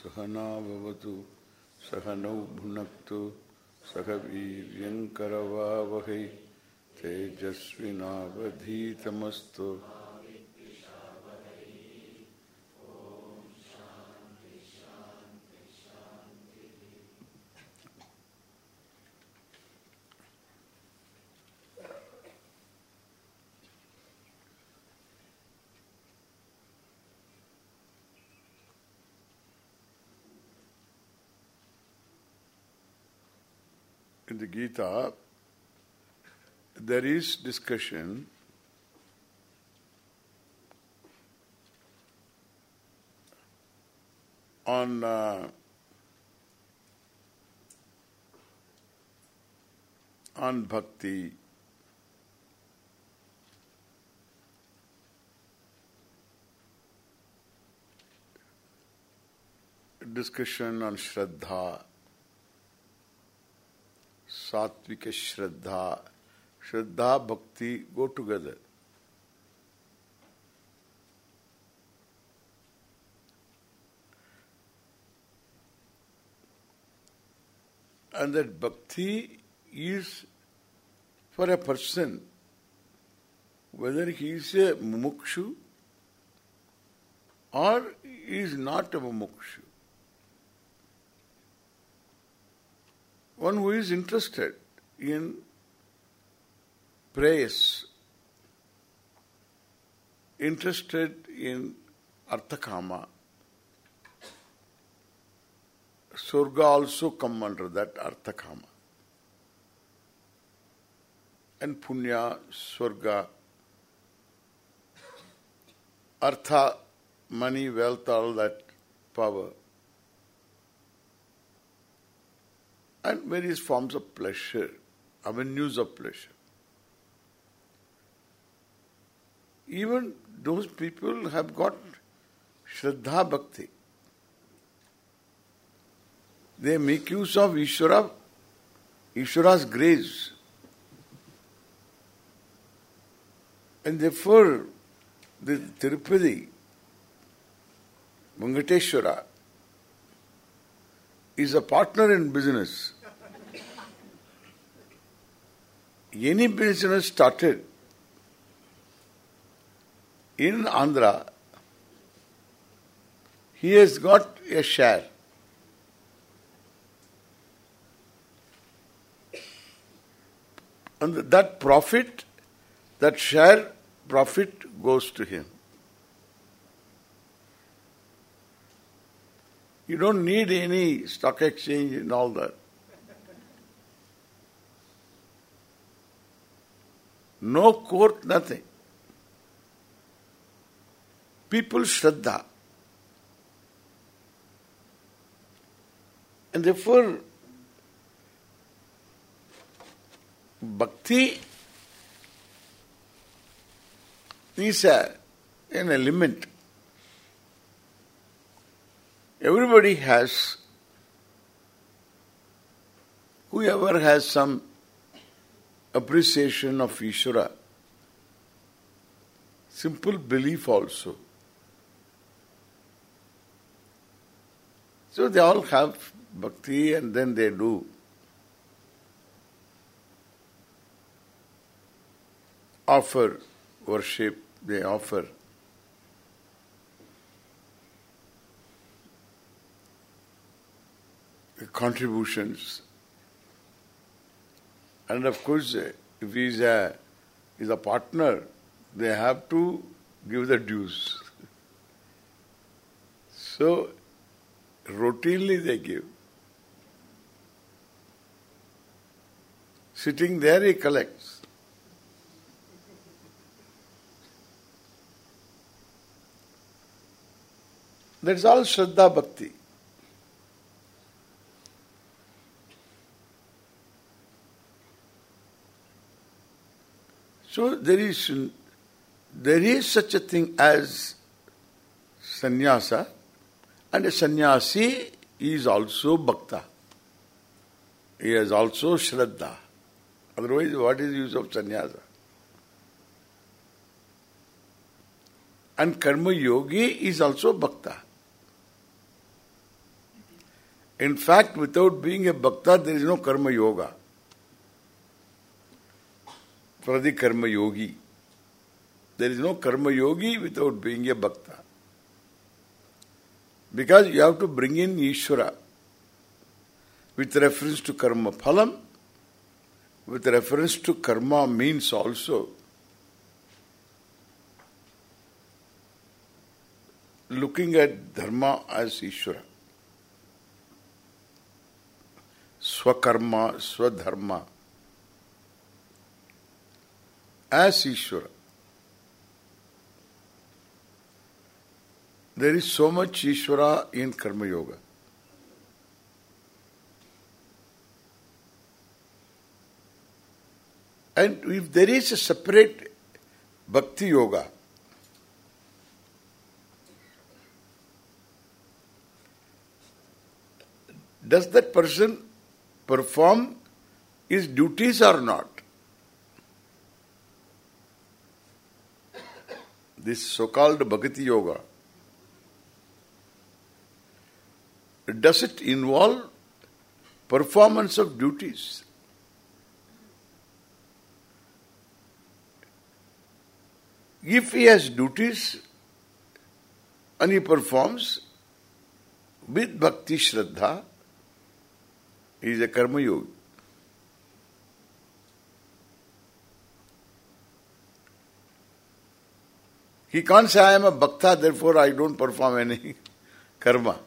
सहना भवतु सहनौ भुनक्तु सह वीर्यङ्करवावहै तेजस्विनावधीतमस्तु। The Gita, there is discussion on uh, on bhakti. Discussion on Shraddha. Satvika Shraddha. Shraddha, Bhakti go together. And that Bhakti is for a person, whether he is a mumukshu or is not a mumukshu. One who is interested in praise, interested in arthakama, Surga also come under that arthakama. And punya, Surga, artha, money, wealth, all that power. And various forms of pleasure, avenues of pleasure. Even those people have got Shraddha Bhakti. They make use of Ishvara, Ishvara's grace. And therefore, the Tirupati, Venkateshwara, is a partner in business. Any business started in Andhra, he has got a share. And that profit, that share profit goes to him. You don't need any stock exchange and all that. No court, nothing. People Shraddha. And therefore, bhakti is a, an element. Everybody has, whoever has some appreciation of Ishvara, simple belief also. So they all have bhakti and then they do. Offer worship, they offer. Contributions and of course, if he is a, is a partner, they have to give the dues. So, routinely they give. Sitting there he collects. That's all Shraddha Bhakti. So there is there is such a thing as sannyasa and a sannyasi is also bhakta. He has also shraddha. Otherwise, what is the use of sannyasa? And karma yogi is also bhakta. In fact, without being a bhakta, there is no karma yoga. प्रति कर्म योगी देर is no कर्म योगी without being a bhakta because you have to bring in Ishvara with reference to karma phalam with reference to karma mean also looking at dharma as ishvara swakarma, swadharma as Ishvara. There is so much Ishvara in Karma Yoga. And if there is a separate Bhakti Yoga, does that person perform his duties or not? This so-called Bhakti Yoga, does it involve performance of duties? If he has duties and he performs with bhakti shraddha, he is a karma yogi. He can't say I am a bhakta, therefore I don't perform any karma.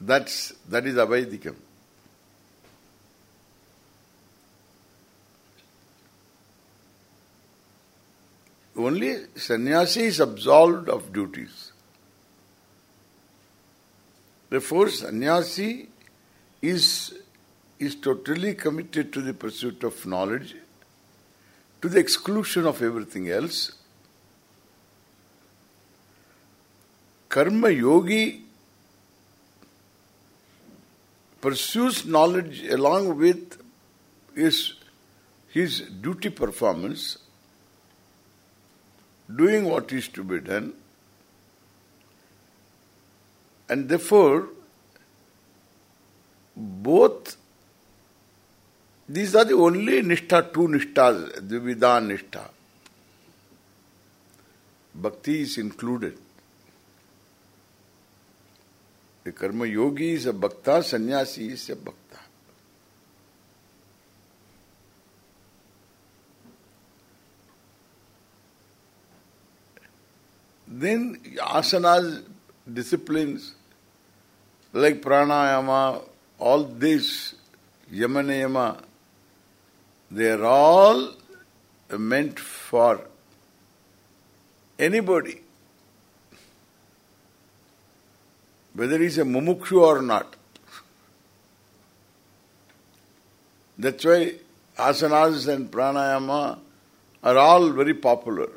That's that is Avaidikam. Only sannyasi is absolved of duties. Therefore, sannyasi is is totally committed to the pursuit of knowledge to the exclusion of everything else. Karma yogi pursues knowledge along with his, his duty performance, doing what is to be done, and therefore both these are the only nishtha, two nishtas, dvivida nishtha. Bhakti is included. The karma yogi is a bhakta, sannyasi is a bhakta. Then asanas, disciplines, like pranayama, all this, yamanayama, they are all meant for anybody whether he is a mumukshu or not. That's why asanas and pranayama are all very popular.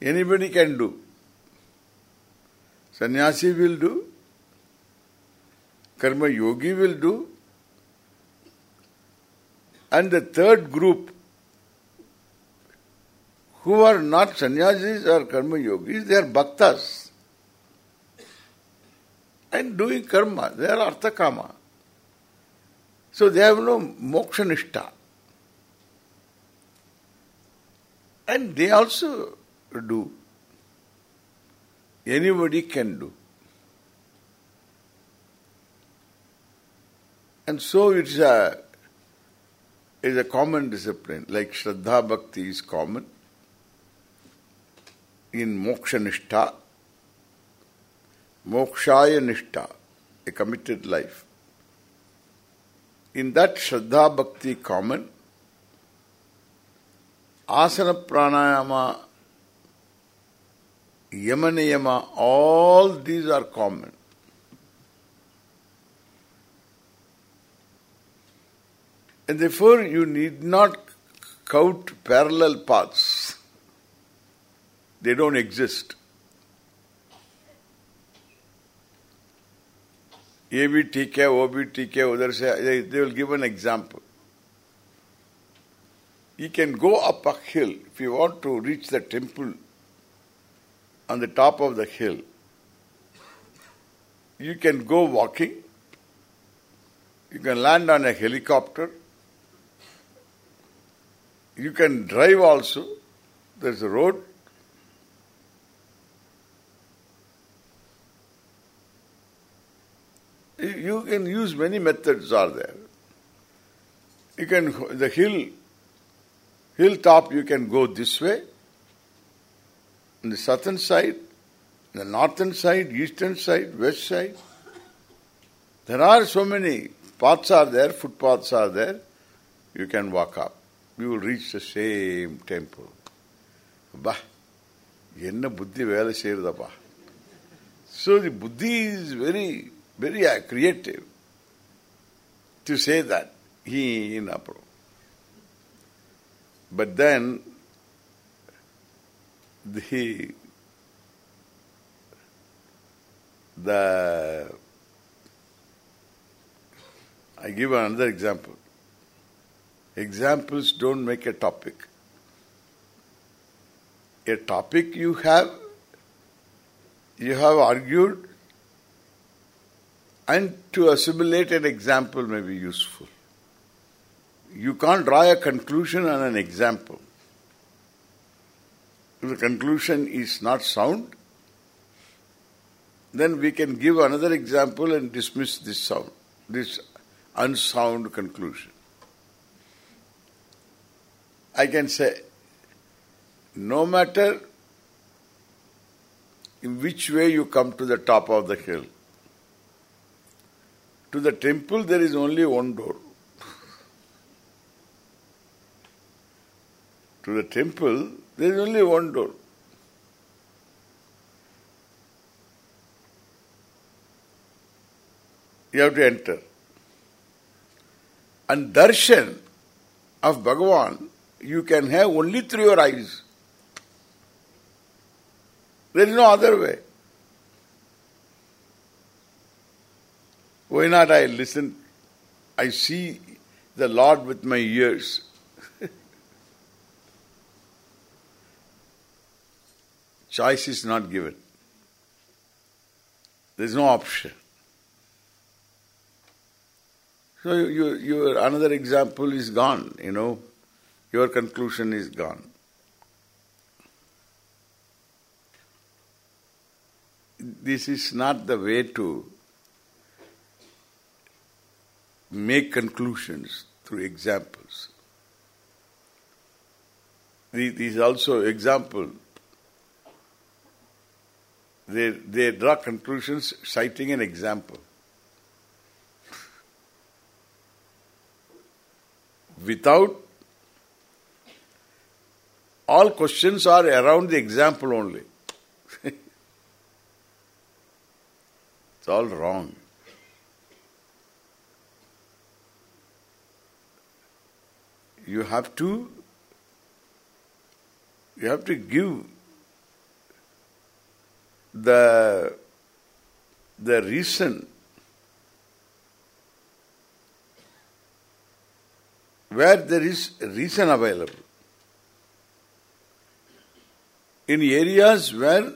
Anybody can do. Sannyasi will do. Karma yogi will do. And the third group who are not sannyasis or karma yogis, they are bhaktas and doing karma. They are artha kama. So they have no moksha nishta. And they also do. Anybody can do. And so it's a is a common discipline, like Shraddha Bhakti is common in Moksha Nishtha Mokshaya Nishta, a committed life. In that Shraddha Bhakti common, Asana Pranayama, Yamanayama, all these are common. And therefore you need not count parallel paths. They don't exist. ABTK, OBTK, others, uh, they, they will give an example. You can go up a hill if you want to reach the temple on the top of the hill. You can go walking. You can land on a helicopter you can drive also. There's a road. You can use many methods are there. You can, the hill, hilltop you can go this way, on the southern side, the northern side, eastern side, west side. There are so many paths are there, footpaths are there. You can walk up we will reach the same temple. Bah, enna buddhi vela seyrudappa. So the buddhi is very, very creative to say that he in Apro. But then the the I give another example. Examples don't make a topic. A topic you have, you have argued, and to assimilate an example may be useful. You can't draw a conclusion on an example. If the conclusion is not sound, then we can give another example and dismiss this sound, this unsound conclusion. I can say, no matter in which way you come to the top of the hill, to the temple there is only one door. to the temple there is only one door. You have to enter. And darshan of Bhagavan you can have only through your eyes. There is no other way. Why not I listen? I see the Lord with my ears. Choice is not given. There is no option. So you, your another example is gone, you know. Your conclusion is gone. This is not the way to make conclusions through examples. These also example. They they draw conclusions citing an example. Without all questions are around the example only. it's all wrong. You have to you have to give the the reason where there is reason available in areas where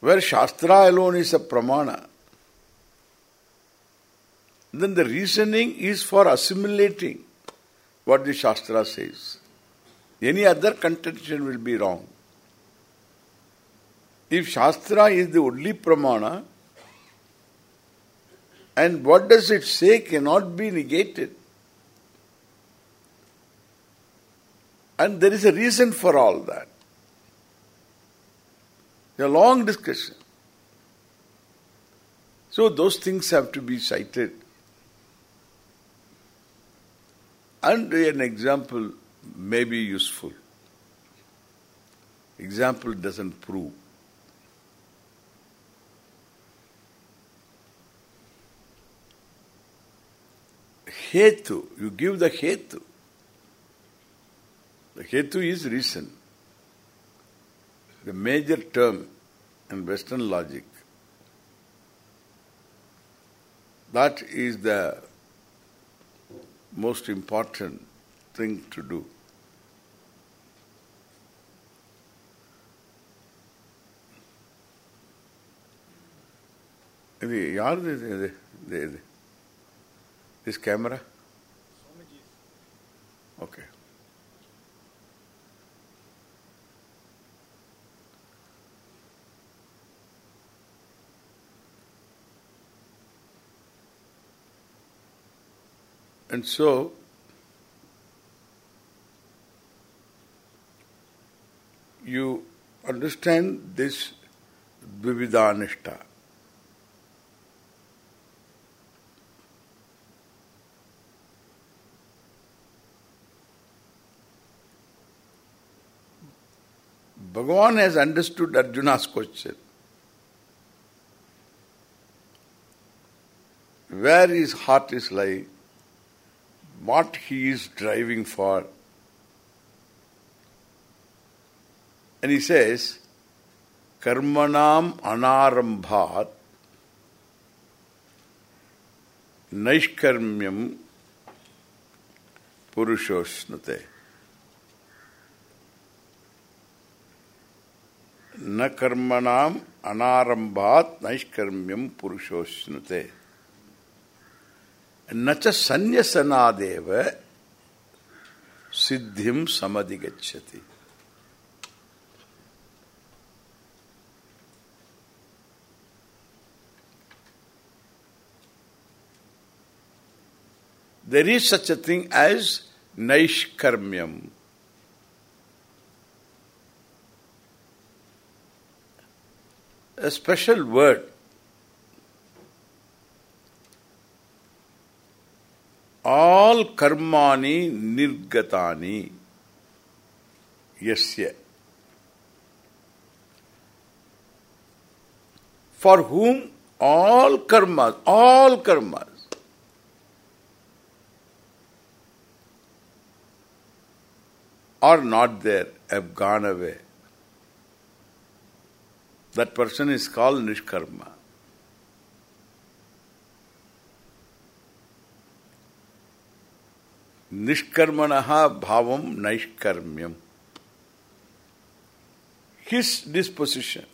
where Shastra alone is a pramana, then the reasoning is for assimilating what the Shastra says. Any other contention will be wrong. If Shastra is the only pramana, and what does it say cannot be negated. And there is a reason for all that. A long discussion. So those things have to be cited. And an example may be useful. Example doesn't prove. Hetu, you give the hetu. The Hetu is reason. The major term in Western logic. That is the most important thing to do. இது யாருது இது இது And so, you understand this Vividanishta. Bhagavan has understood Arjuna's question. Where his heart is lying, what he is driving for. And he says, Karmanam anarambhat naishkarmyam purushosnate. न कर्मणाम अनारंभात नैष्कर्म्यम पुरुषोष्णुते न च संन्यसनादेव सिद्धिम समधिगच्छति There is such a thing as naishkarmyam. A special word. All karmani nirgatani. Yasya. For whom all karmas, all karmas, are not there, have gone away. That person is called Nishkarma. Nishkarmana bhava naishkarmya. His disposition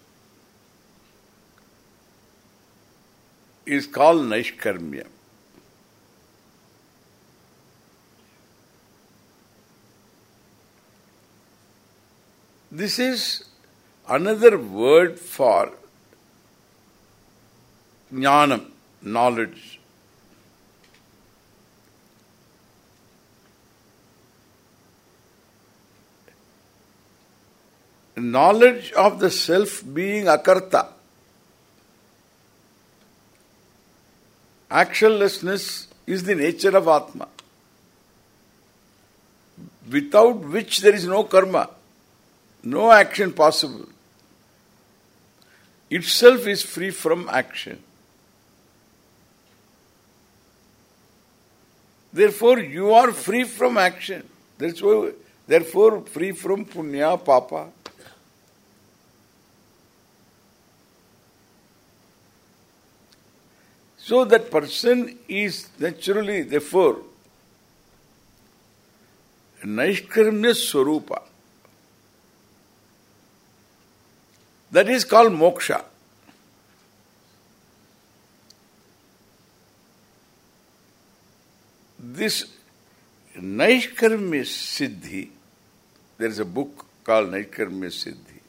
is call naishkarmya. This is another word for jnana knowledge Knowledge of the self being akarta. Actionlessness is the nature of Atma, without which there is no karma. No action possible. Itself is free from action. Therefore, you are free from action. That's why, therefore, free from punya, papa. So that person is naturally, therefore, Naishkarmya Swarupa. That is called moksha. This Naishkarmya Siddhi, there is a book called Naishkarmya Siddhi.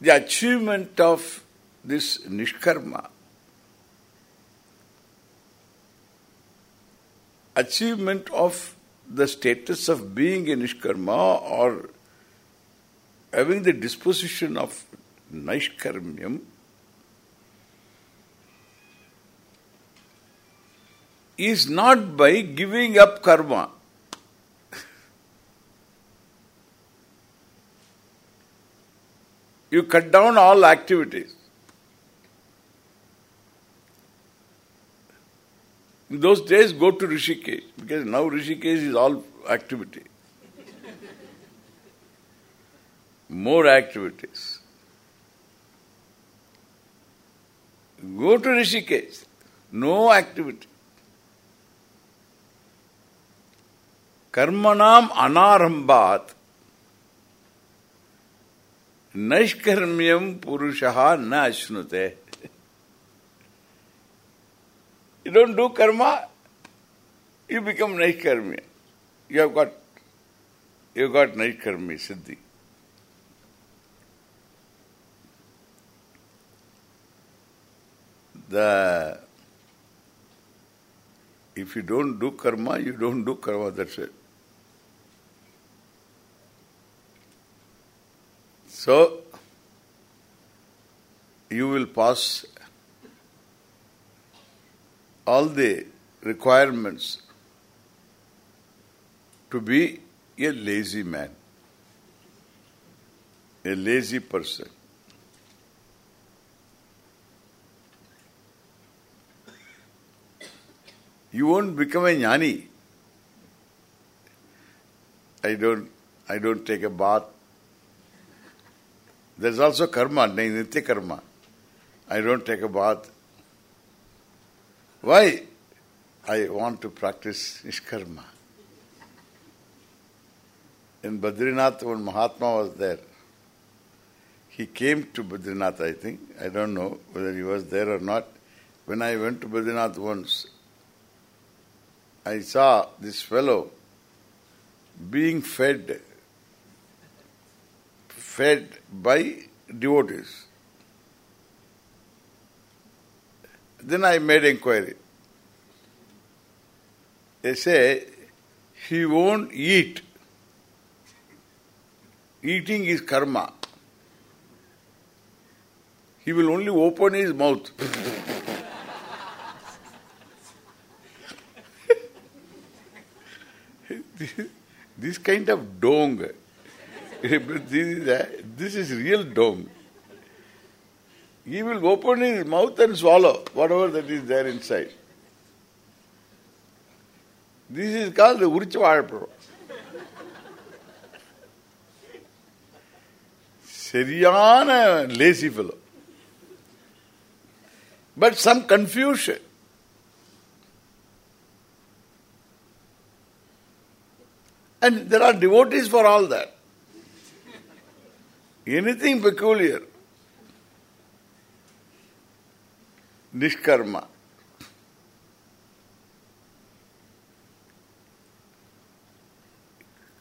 The achievement of this Nishkarma, achievement of the status of being a Nishkarma or having the disposition of Naishkarmyam is not by giving up karma. you cut down all activities. In those days, go to Rishikesh, because now Rishikesh is all activity. More activities. Go to Rishikesh, no activity. Karmanam anarambat Naishkarmyam purushaha na ashnute. You don't do karma, you become Naishkarmya. You have got, you got Naishkarmya, Siddhi. The if you don't do karma, you don't do karma, that's it. So, you will pass all the requirements to be a lazy man, a lazy person. You won't become a jnani. I don't I don't take a bath. There's also karma, nitya karma. I don't take a bath. Why? I want to practice nishkarma. In Badrinath, when Mahatma was there, he came to Badrinath, I think. I don't know whether he was there or not. When I went to Badrinath once, I saw this fellow being fed, fed by devotees. Then I made inquiry. They say he won't eat. Eating is karma. He will only open his mouth. this kind of dong, this is, a, this is real dong. He will open his mouth and swallow whatever that is there inside. This is called the Urchvarpa. Seriana lazy fellow. But some confusion. And there are devotees for all that. Anything peculiar. Nishkarma.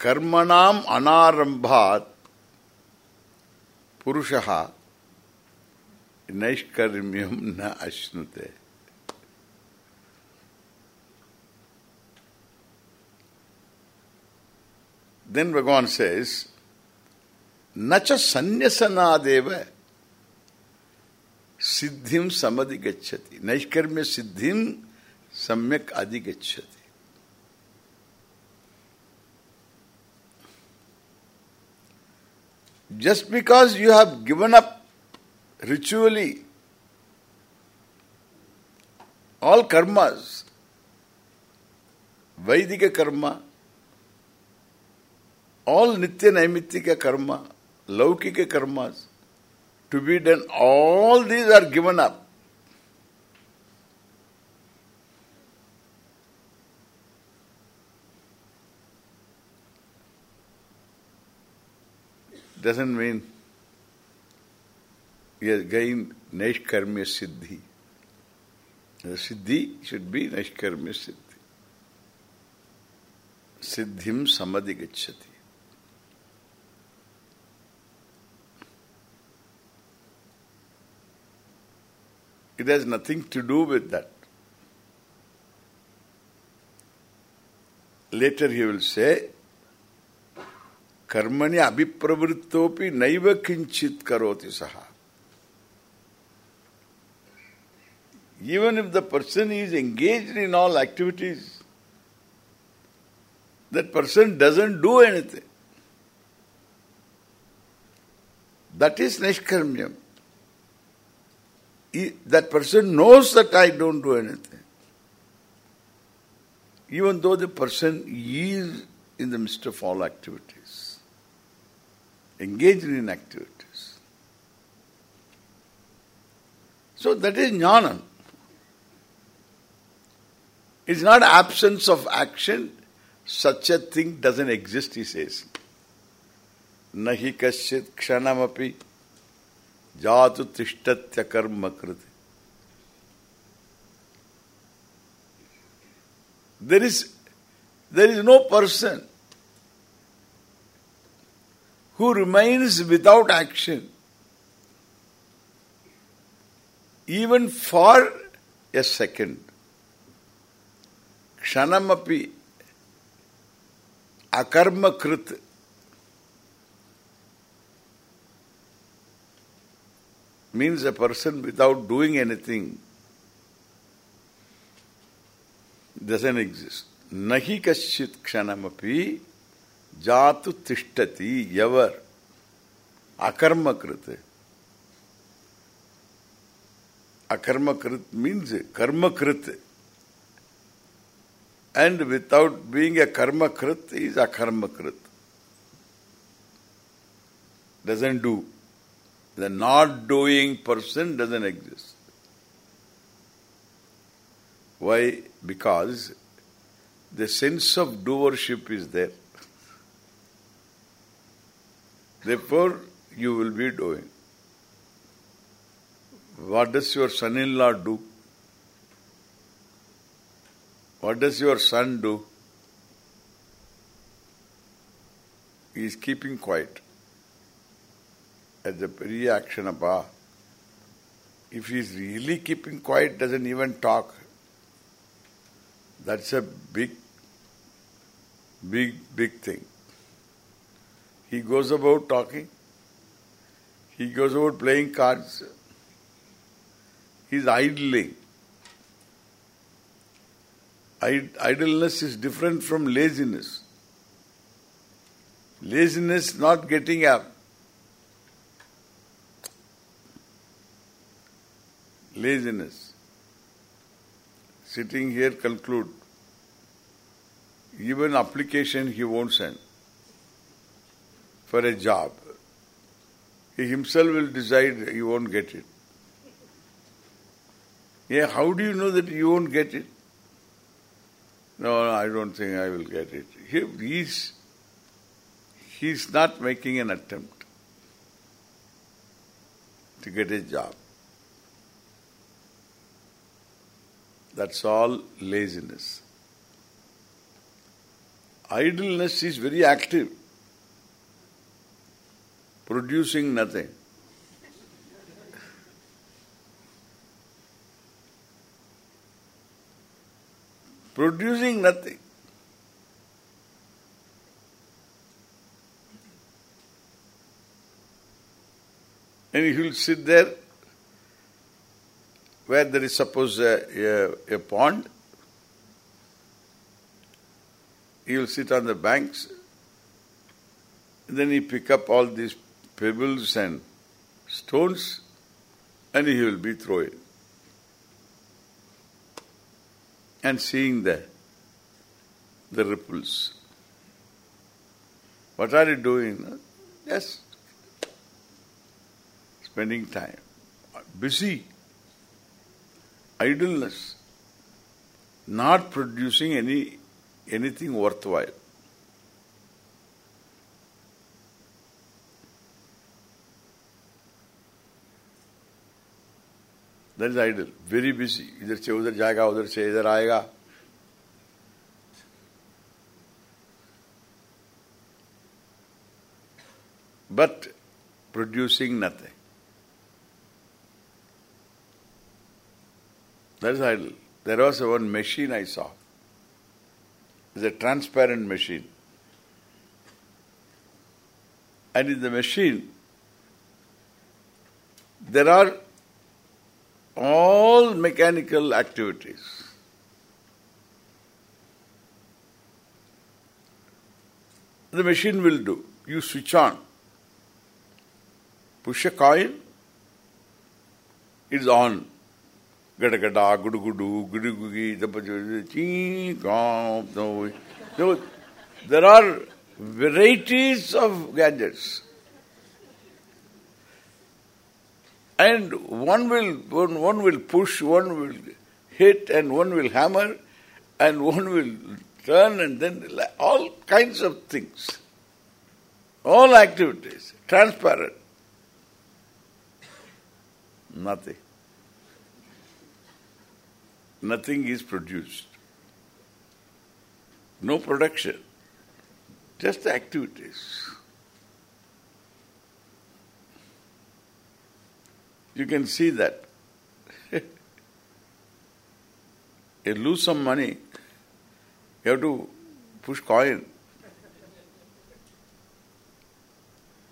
कर्मणाम अनारंभात पुरुषः नैष्कर्म्यम न अश्नुते Then Bhagavan says, Nacha sanyasanadeva सिद्धि समधिगच्छति नैष्कर्म्य सिद्धि सम्यक अधिगच्छति। Just because you have given up ritually all karmas वैदिक कर्म all नित्य नैमित्तिक कर्म लौकिक karmas to be done, all these are given up. Doesn't mean you have gained Naishkarmya Siddhi. The Siddhi should be Naishkarmya Siddhi. Siddhim Samadhi Gacchati. It has nothing to do with that. Later he will say, कर्मणि अभिप्रवृत्तोपि नैव किंचित करोति सहा Even if the person is engaged in all activities, that person doesn't do anything. That is nishkarmyam. That person knows that I don't do anything. Even though the person is in the midst of all activities, engaged in activities. So that is jnana. It's not absence of action. Such a thing doesn't exist, he says. nahi kasyit kshanamapi जातु तिष्ठत्य कर्म कृत। There is there is no person who remains without action even for a second क्षणमपि अकर्म कृत means a person without doing anything doesn't exist. Nahi kasyit kshanamapi jatu tishtati ever akarma krit. Akarma krit means karma krit. And without being a karma krit is akarma krit. Doesn't do. The not doing person doesn't exist. Why? Because the sense of doership is there. Therefore, you will be doing. What does your son-in-law do? What does your son do? He is keeping quiet. As a reaction appa. Ah, if he is really keeping quiet, doesn't even talk, that's a big, big, big thing. He goes about talking. He goes about playing cards. he's idling. idleness is different from laziness. Laziness not getting up. Laziness. Sitting here conclude. Even application he won't send for a job. He himself will decide he won't get it. Yeah, how do you know that you won't get it? No, no, I don't think I will get it. He, he's, he's not making an attempt to get a job. That's all laziness. Idleness is very active, producing nothing. producing nothing. And he will sit there where there is suppose a, a, a pond. He will sit on the banks. Then he pick up all these pebbles and stones and he will be throwing. and seeing the the ripples. What are you doing? Yes, spending time. Busy Idleness. Not producing any anything worthwhile. That is idle. Very busy. इधर से उधर जाएगा उधर से इधर आएगा but producing nothing. That is idle. There was one machine I saw. It's a transparent machine. And in the machine, there are all mechanical activities. The machine will do. You switch on. Push a coin, it's on. Gada gada, gudu gudu, gudu gugi, chee, no. There are varieties of gadgets. And one will one, one will push, one will hit, and one will hammer, and one will turn, and then all kinds of things. All activities, transparent. Nothing. Nothing is produced. No production. Just activities. You can see that. you lose some money, you have to push coin.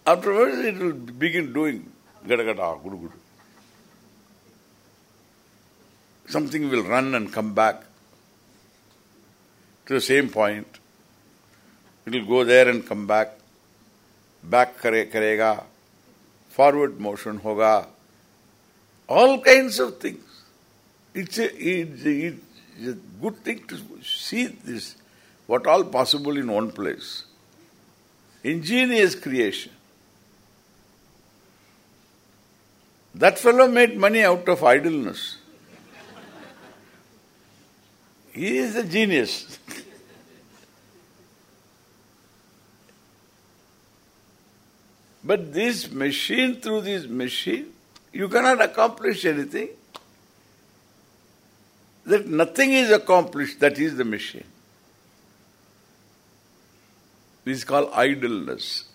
Afterwards it will begin doing gada gada, gudu gudu. Something will run and come back to the same point. It will go there and come back. Back kare, karega. Forward motion hoga. All kinds of things. It's a, it's, a, it's a good thing to see this, what all possible in one place. Ingenious creation. That fellow made money out of idleness. He is a genius. but this machine, through this machine, you cannot accomplish anything. That nothing is accomplished, that is the machine. This is called idleness.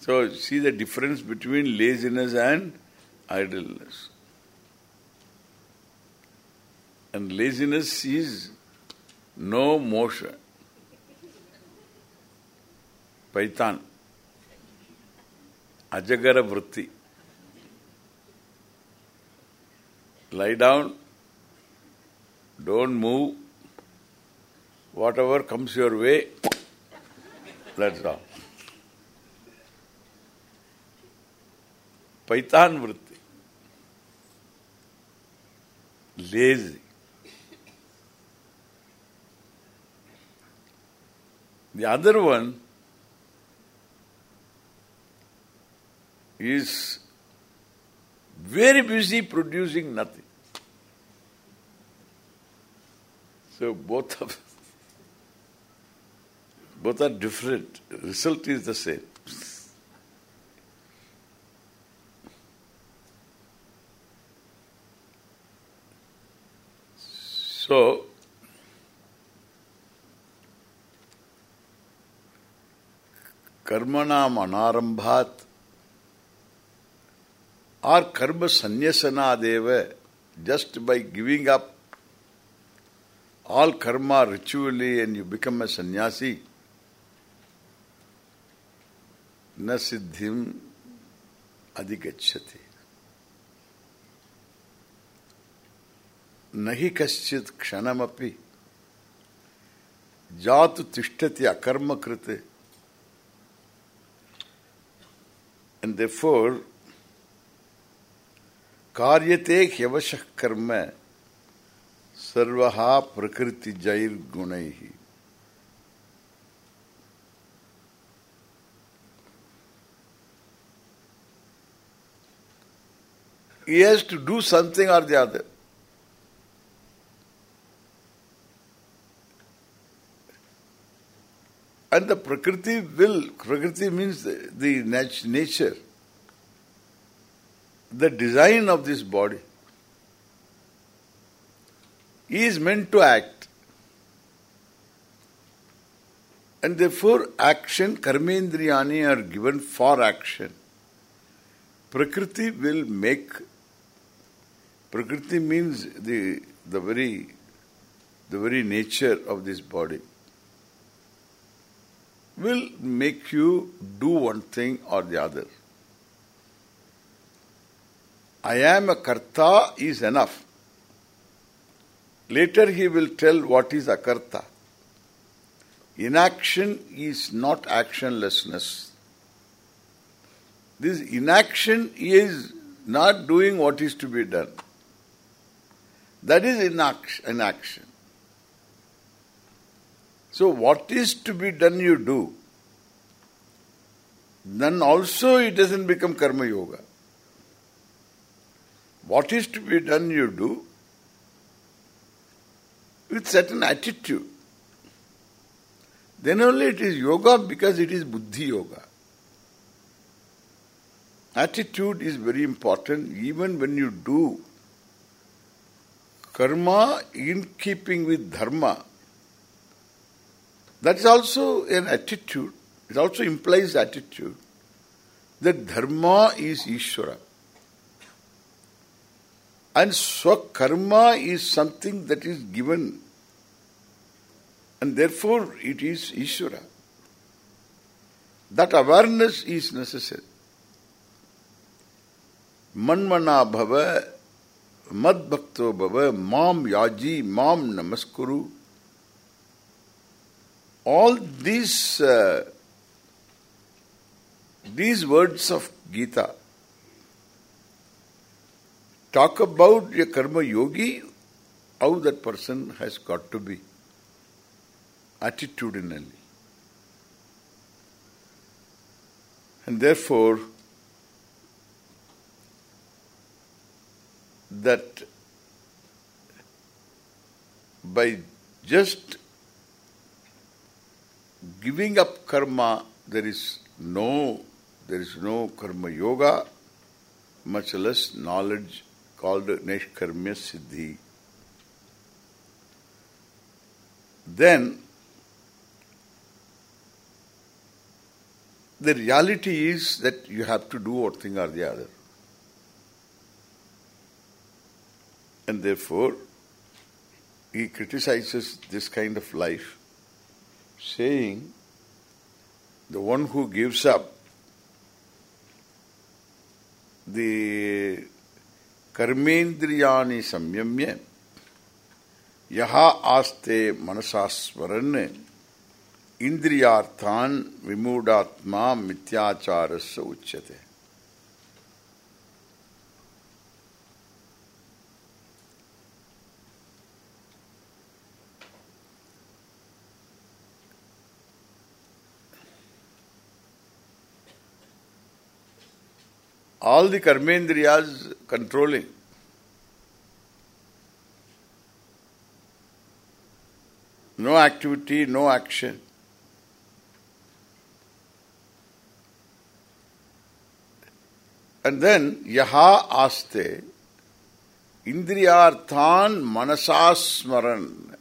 So see the difference between laziness and idleness. And laziness is no motion. Python. Ajagara vritti. Lie down, don't move, whatever comes your way, that's all. Python vritti. Lazy. The other one is very busy producing nothing. So both of both are different. Result is the same. So कर्मणाम अनारंभात or karma sanyasanadeva just by giving up all karma ritually and you become a sannyasi na siddhim adhigachyati nahi kaschit kshanamapi jatu tishtati akarma krite and therefore कार्यते ह्यवश कर्म सर्वहा प्रकृति जैर गुण ही He has to do something or the other. And the Prakriti will, Prakriti means the, the nat nature the design of this body is meant to act. And therefore action, karmendriyani are given for action. Prakriti will make, Prakriti means the the very the very nature of this body will make you do one thing or the other. I am a karta is enough. Later he will tell what is akarta. Inaction is not actionlessness. This inaction is not doing what is to be done. That is inaction. So what is to be done you do. Then also it doesn't become karma yoga. What is to be done you do. with certain attitude. Then only it is yoga because it is buddhi yoga. Attitude is very important even when you do karma in keeping with dharma. That is also an attitude. It also implies attitude that dharma is Ishvara. And swakarma is something that is given. And therefore it is Ishvara. That awareness is necessary. Manmana bhava, mad bhakto bhava, mam yaji, mam namaskuru. All these uh, these words of Gita talk about a karma yogi, how that person has got to be attitudinally. And therefore, that by just giving up karma, there is no there is no karma yoga, much less knowledge called Neshkarmya Siddhi. Then the reality is that you have to do one thing or the other. And therefore, he criticizes this kind of life, saying, the one who gives up the कर्मेन्द्रियाणि संयम्य यहा आस्ते मनसा स्मरन् इंद्रियार्थान विमूढ़ात्मा मिथ्याचारस्य उच्यते all the karmendriyas controlling. No activity, no action. And then, yaha aste, indriyarthan manasasmaran,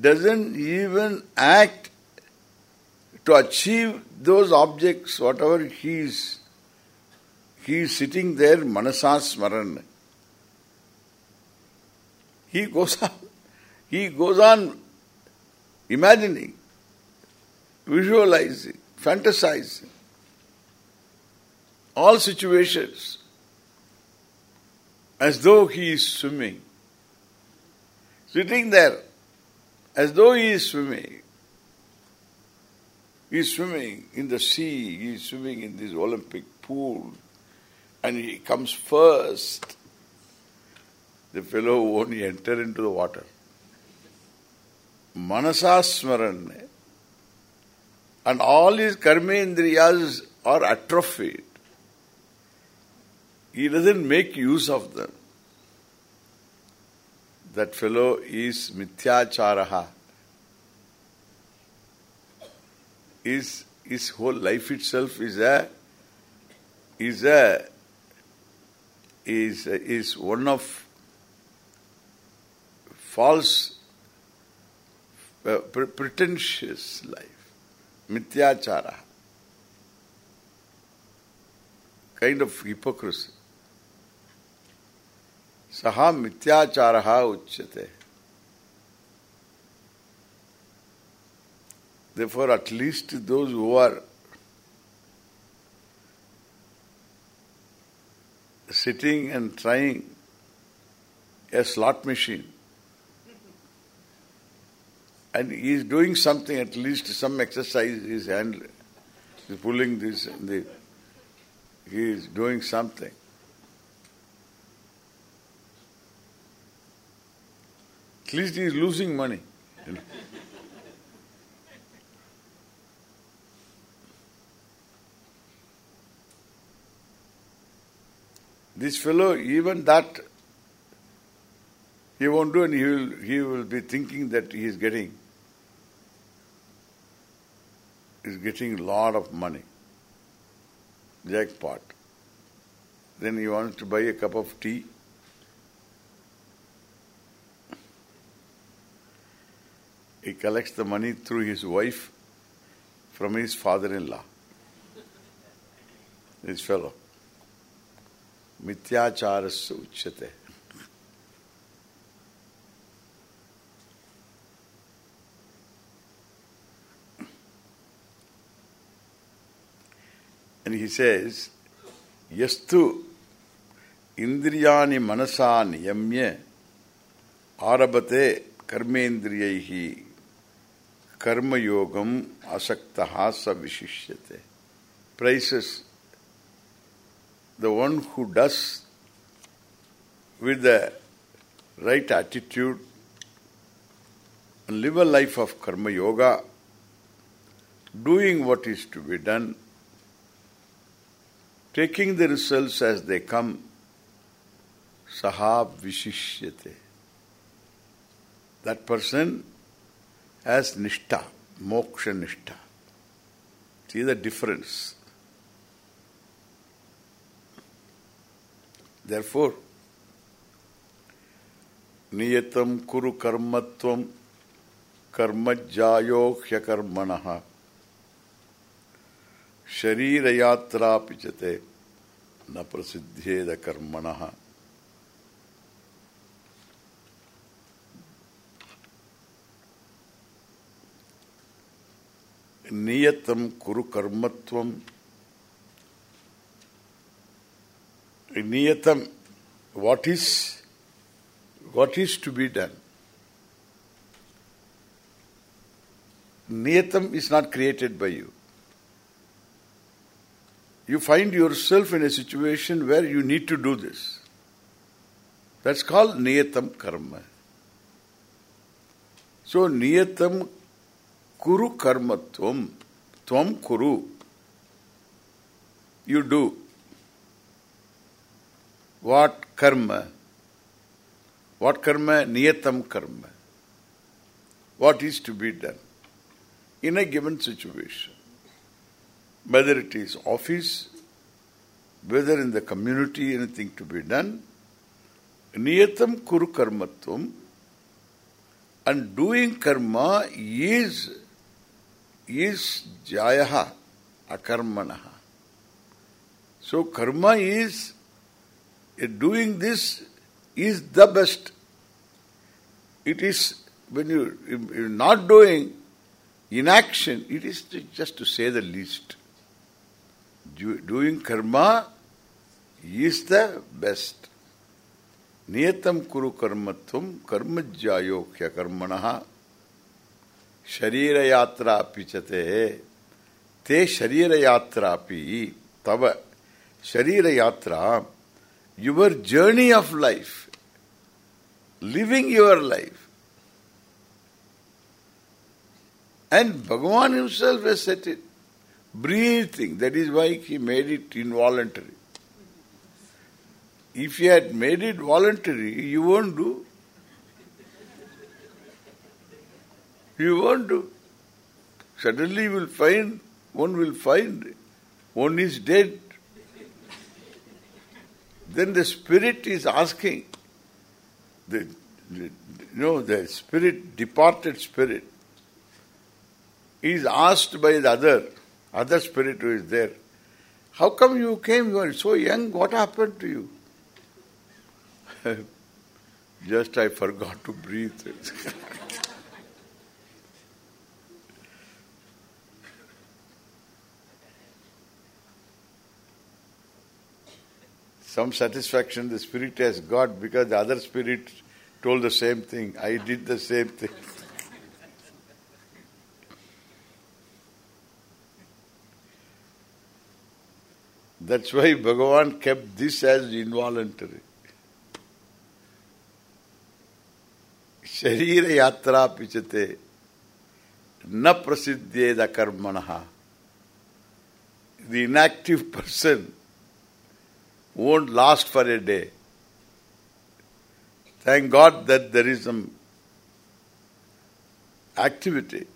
doesn't even act to achieve those objects, whatever he is he is sitting there, manasa smaran. He goes on, he goes on imagining, visualizing, fantasizing. All situations as though he is swimming. Sitting there as though he is swimming. He is swimming in the sea, he is swimming in this Olympic pool and he comes first, the fellow won't enter into the water. Manasasmaran and all his karmendriyas are atrophied. He doesn't make use of them. That fellow is mithyacharaha. His, his whole life itself is a is a is is one of false, uh, pre pretentious life, mithyachara, kind of hypocrisy. Saha mithyacharaha uchyate. Therefore, at least those who are sitting and trying a slot machine. And he is doing something, at least some exercise, hand is pulling this and the, he is doing something. At least he is losing money. You know. This fellow, even that, He won't do and he will, he will be thinking that he is getting is getting a lot of money. Jackpot. Then he wants to buy a cup of tea. He collects the money through his wife from his father-in-law. This fellow. Mityacharasya uchyate. And he says, Yastu indriyani manasa yamye arabate karmendriyaihi karma yogam asaktaha sa vishishyate. Praises the one who does with the right attitude and live a life of karma yoga, doing what is to be done, taking the results as they come, saha vishishyate. That person has nishta, moksha nishta. See the difference. Therefore, niyatam kuru karmatvam karmajjayo hyakarmanaha शरीरयात्रा पिचते न प्रसिद्धेद कर्मण नियतम कुरु कर्मत्वम niyatam what is what is to be done? Niyatam is not created by you. You find yourself in a situation where you need to do this. That's called niyatam karma. So niyatam kuru karmatvam tvam kuru you do what karma? What karma? Niyatam karma. What is to be done in a given situation. Whether it is office, whether in the community anything to be done, niyatam kuru karmatvam and doing karma is is jayaha akarmanaha. So karma is doing this is the best. It is, when you, you're not doing inaction, it is just to say the least. Doing karma is the best. Niyatam kuru karmatvam kya karmanaha yatra te sharira yatra pi tava sharira yatra your journey of life, living your life. And Bhagavan himself has said it. Breathing, that is why he made it involuntary. If he had made it voluntary, you won't do. You won't do. Suddenly you will find, one will find, one is dead, then the spirit is asking, the, you know, the spirit, departed spirit, is asked by the other, other spirit who is there, how come you came? You are so young. What happened to you? Just I forgot to breathe. some satisfaction the spirit has got because the other spirit told the same thing. I did the same thing. That's why Bhagavan kept this as involuntary. Sharira yatra pichate na prasiddheda karmanaha. The inactive person won't last for a day. Thank God that there is some activity,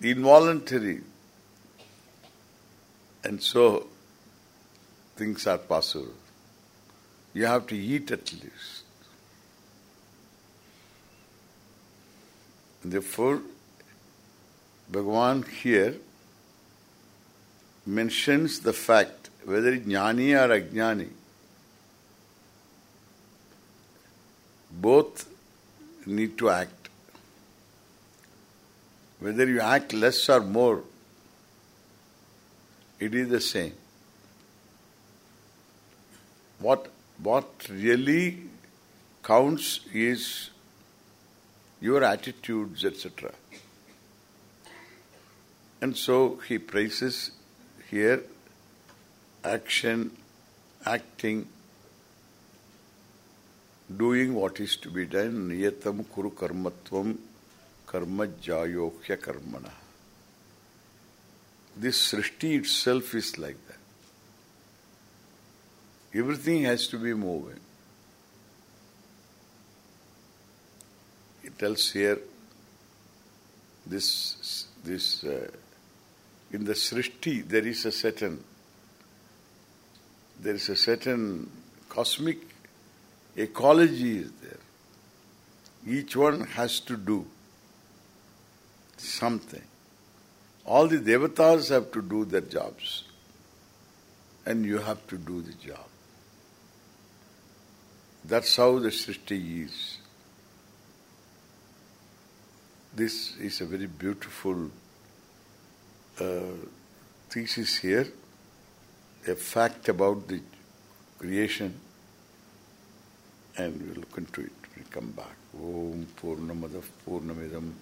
involuntary, and so things are possible. You have to eat at least. Therefore, Bhagavan here mentions the fact whether it's jnani or ajnani, both need to act. Whether you act less or more, it is the same. What what really counts is your attitudes, etc. And so he praises here action, acting, doing what is to be done, niyatam kuru karmatvam karma jayokya karmana. This srishti itself is like that. Everything has to be moving. It tells here this this uh, in the srishti there is a certain there is a certain cosmic ecology is there. Each one has to do something. All the devatas have to do their jobs. And you have to do the job. That's how the Srishti is. This is a very beautiful uh, thesis here, a fact about the creation, and we'll look into it. We'll come back. Om Purnamadav Purnamidam